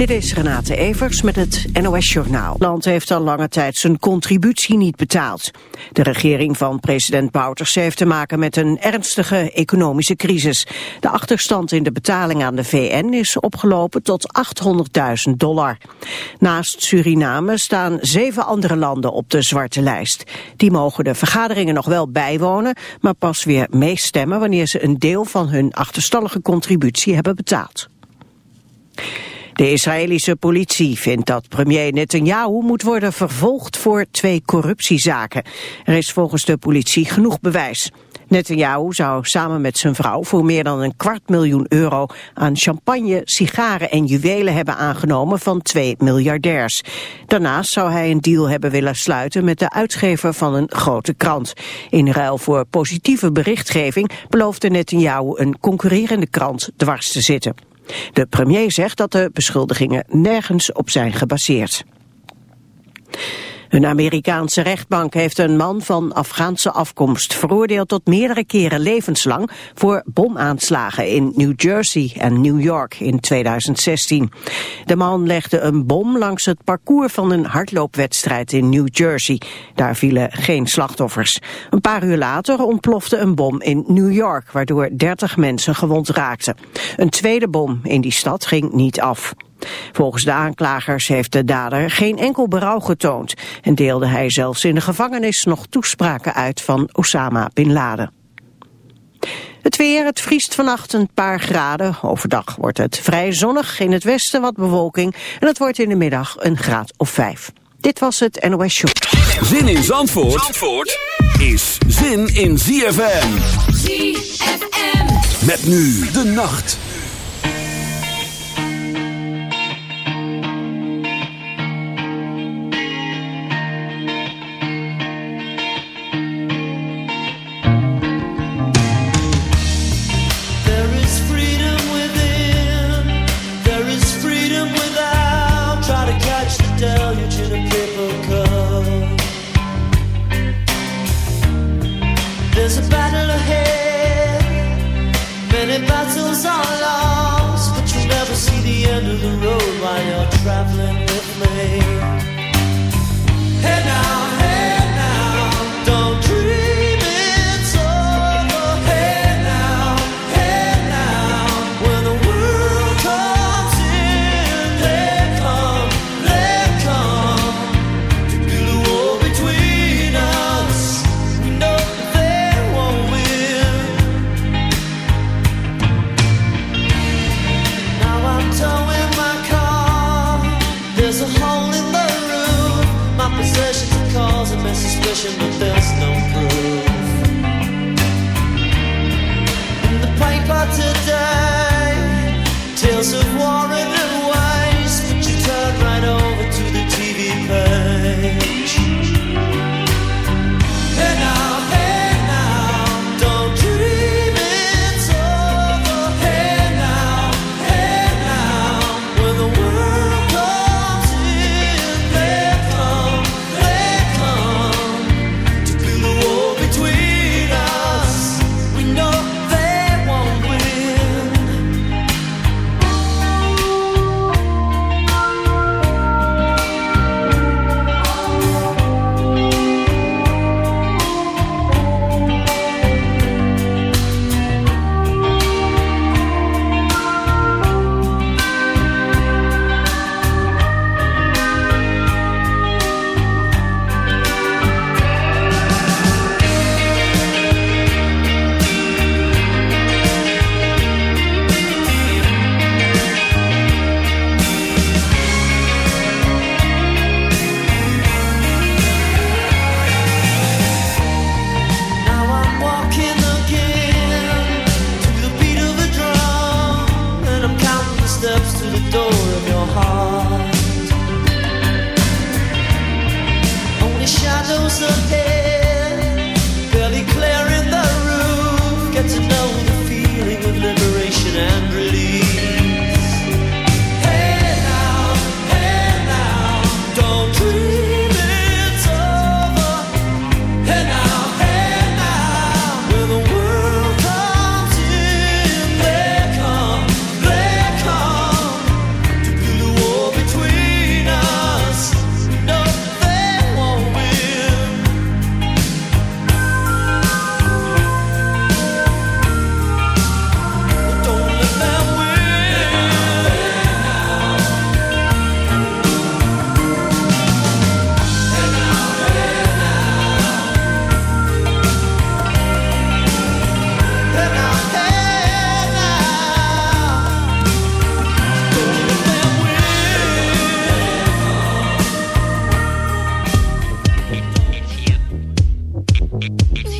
Dit is Renate Evers met het NOS Journaal. Het land heeft al lange tijd zijn contributie niet betaald. De regering van president Bouters heeft te maken met een ernstige economische crisis. De achterstand in de betaling aan de VN is opgelopen tot 800.000 dollar. Naast Suriname staan zeven andere landen op de zwarte lijst. Die mogen de vergaderingen nog wel bijwonen, maar pas weer meestemmen wanneer ze een deel van hun achterstallige contributie hebben betaald. De Israëlische politie vindt dat premier Netanyahu moet worden vervolgd voor twee corruptiezaken. Er is volgens de politie genoeg bewijs. Netanyahu zou samen met zijn vrouw voor meer dan een kwart miljoen euro aan champagne, sigaren en juwelen hebben aangenomen van twee miljardairs. Daarnaast zou hij een deal hebben willen sluiten met de uitgever van een grote krant. In ruil voor positieve berichtgeving beloofde Netanyahu een concurrerende krant dwars te zitten. De premier zegt dat de beschuldigingen nergens op zijn gebaseerd. Een Amerikaanse rechtbank heeft een man van Afghaanse afkomst veroordeeld tot meerdere keren levenslang voor bomaanslagen in New Jersey en New York in 2016. De man legde een bom langs het parcours van een hardloopwedstrijd in New Jersey. Daar vielen geen slachtoffers. Een paar uur later ontplofte een bom in New York, waardoor 30 mensen gewond raakten. Een tweede bom in die stad ging niet af. Volgens de aanklagers heeft de dader geen enkel berouw getoond en deelde hij zelfs in de gevangenis nog toespraken uit van Osama Bin Laden. Het weer, het vriest vannacht een paar graden. Overdag wordt het vrij zonnig, in het westen wat bewolking en het wordt in de middag een graad of vijf. Dit was het NOS Show. Zin in Zandvoort, Zandvoort is zin in ZFM. ZFM. Met nu de nacht. You.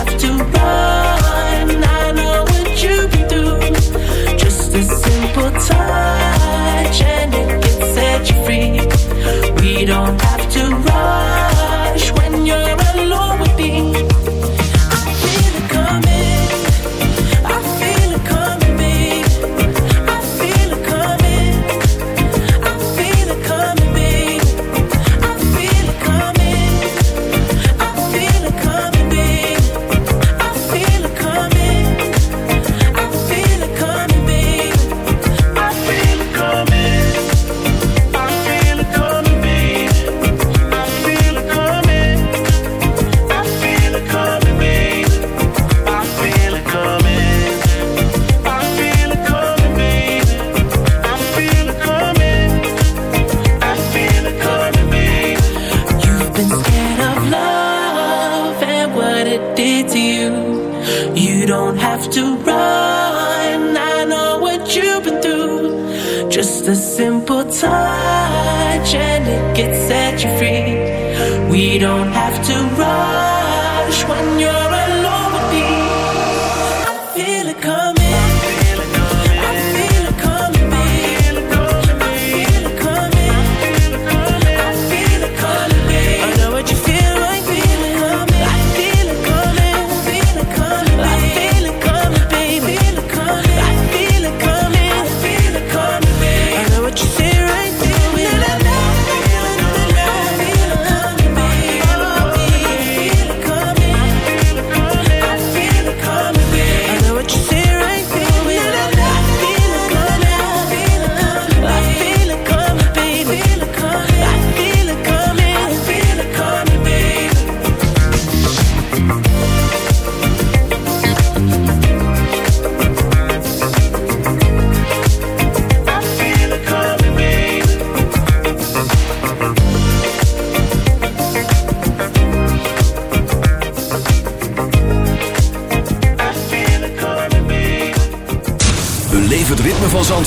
have to run.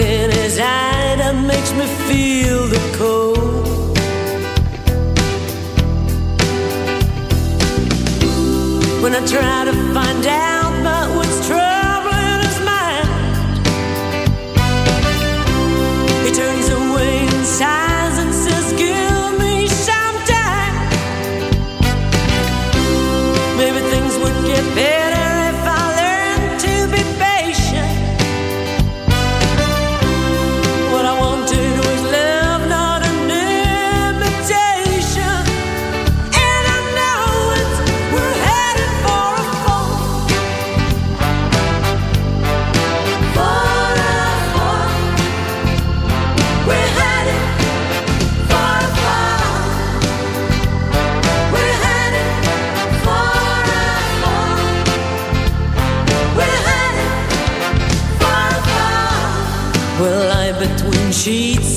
in his eye that makes me feel the cold. When I try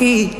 You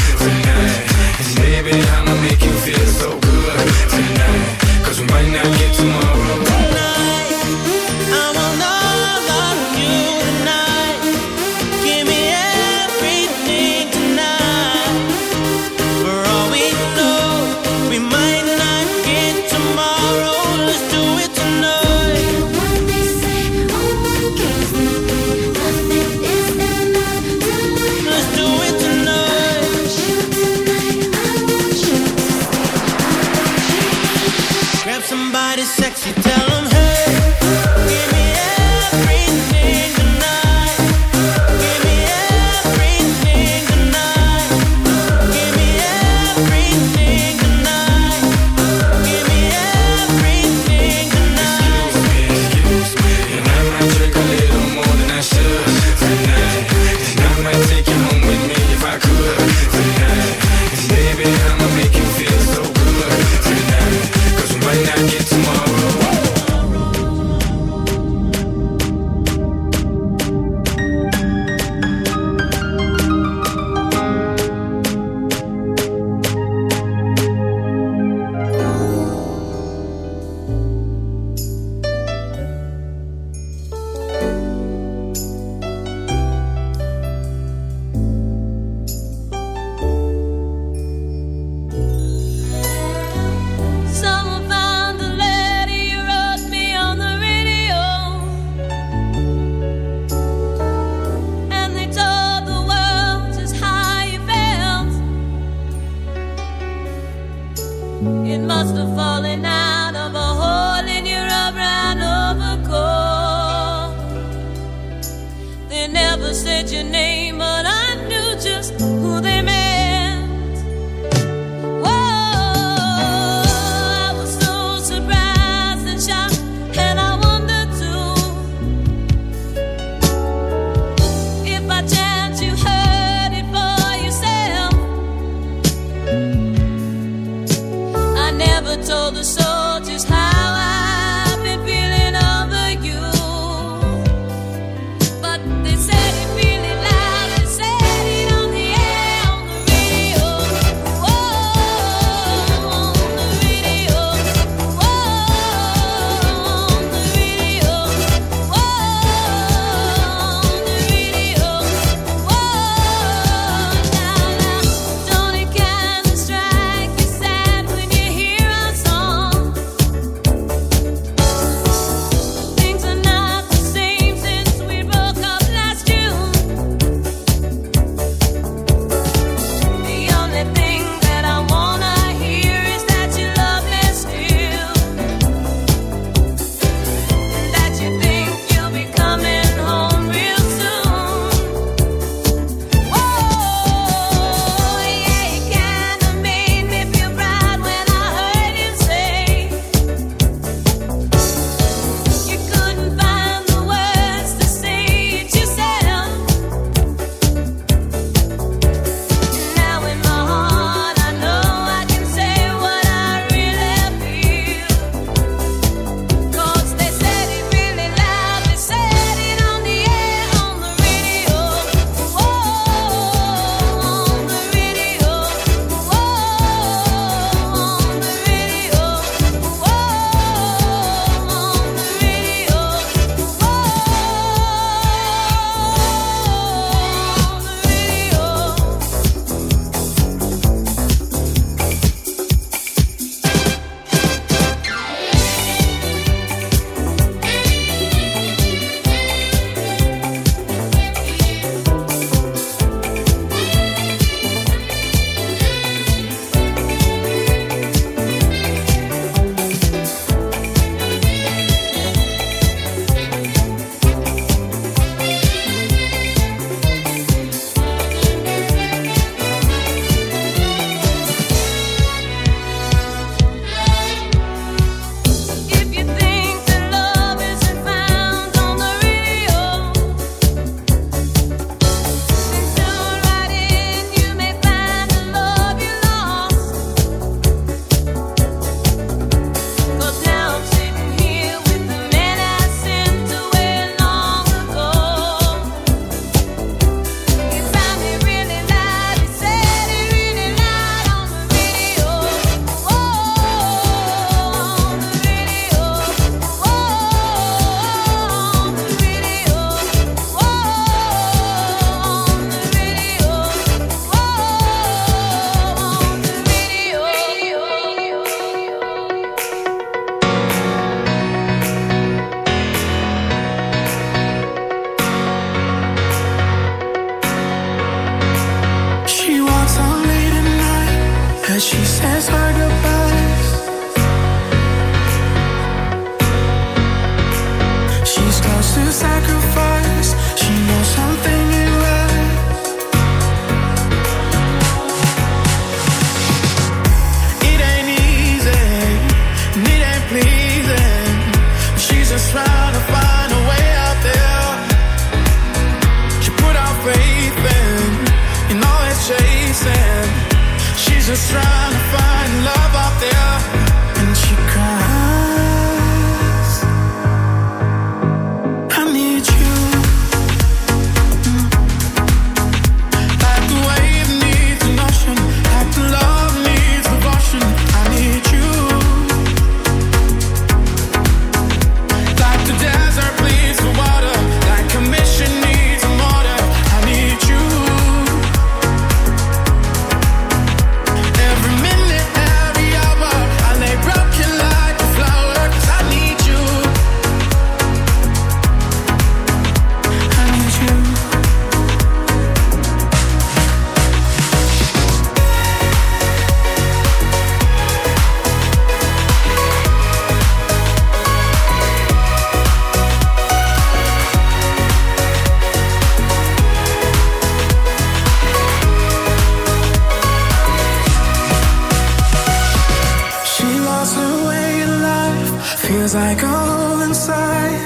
feels like all inside.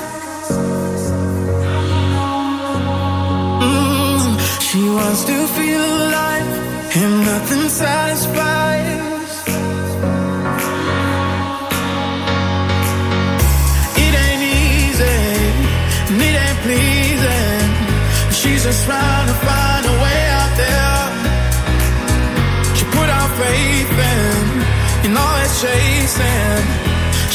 Mm, she wants to feel alive, and nothing satisfies. It ain't easy, and it ain't pleasing. She's just trying to find a way out there. She put her faith in, in all that chasing.